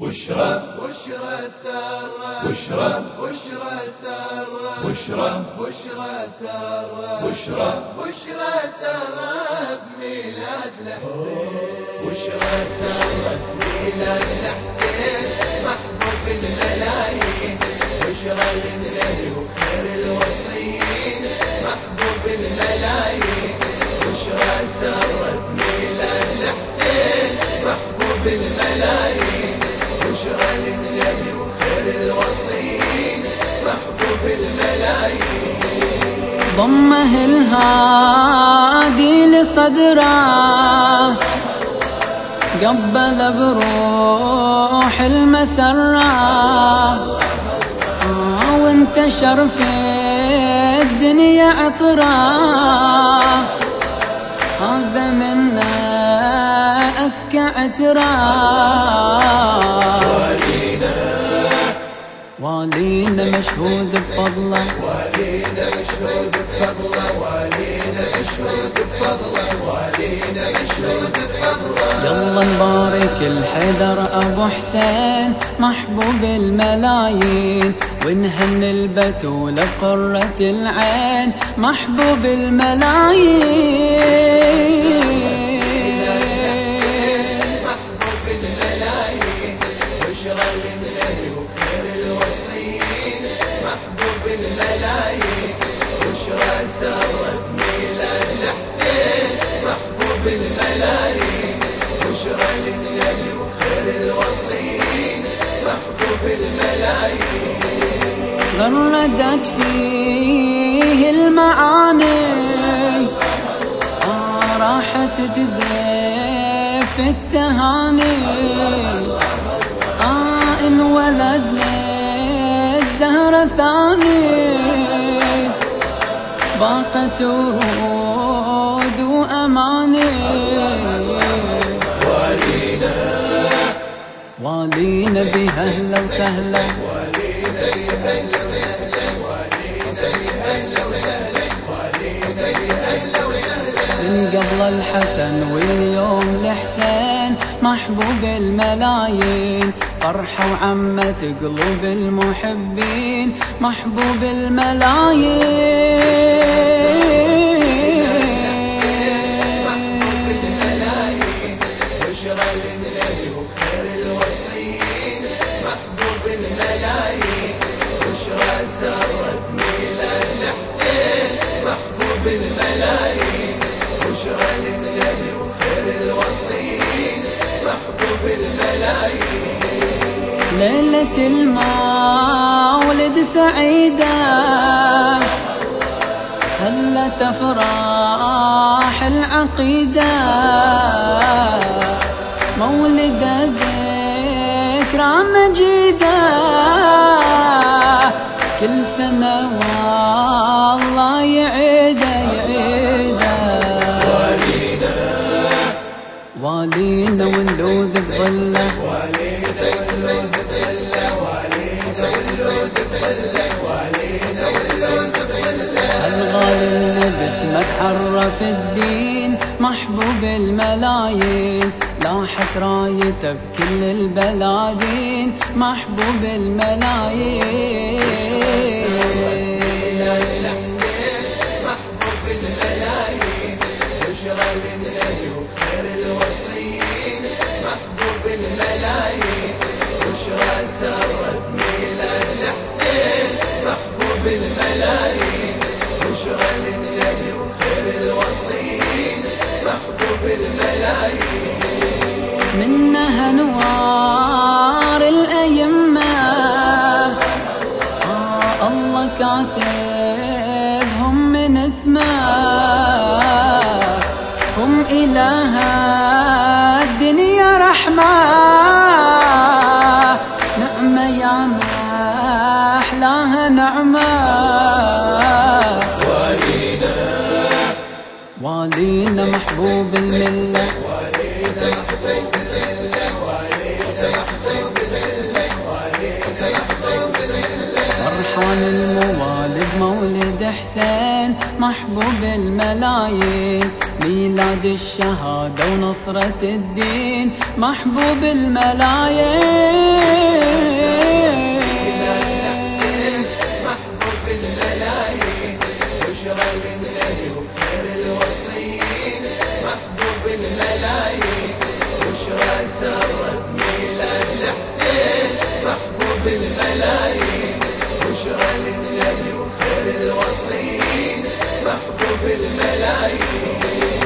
بشرى. بشرى سارة. بشرى. بشرى سارة. بشرى. بشرى سارة. بشرى. بشرى سارة بميلاد الحسين. بشرى. سارة بميلاد الحسين. محبوب الملايين. بشرى. للنبي ضمه الهادي لصدره. قبل بروح المسرة. وانتشر في الدنيا عطره. هذا منا أسكى عترا والينا مشهود بفضله والينا مشهود بفضله والينا مشهود بفضله والينا مشهود بفضله يلا نبارك الحيدر أبو حسين محبوب الملايين. ونهن البتول قرة العين محبوب الملايين. غردت فيه المعاني راحت تزيف التهاني. آه انولد للزهرة ثاني باقت ورود وأماني. والينا بها أهلا وسهلا. من قبل الحسن واليوم الحسين محبوب الملايين فرحة وعمة قلوب المحبين محبوب الملايين. الوصيين محبوب الملايين ليلة المولد سعيدة. هلت أفراح العقيدة؟ مولد ذكرى مجيدة. كل سنة والينا ونلوذ بظله الغالي اللي باسمك حرف الدين محبوب الملايين لاحت رايته بكل البلادين محبوب الملايين منها انوار الأئمة آه الله كاتبهم محلاها نعمة والينا محبوب الملة. فرحان الموالد مولد حسين محبوب الملايين. ميلاد الشهادة ونصرة الدين محبوب الملايين. بالملايين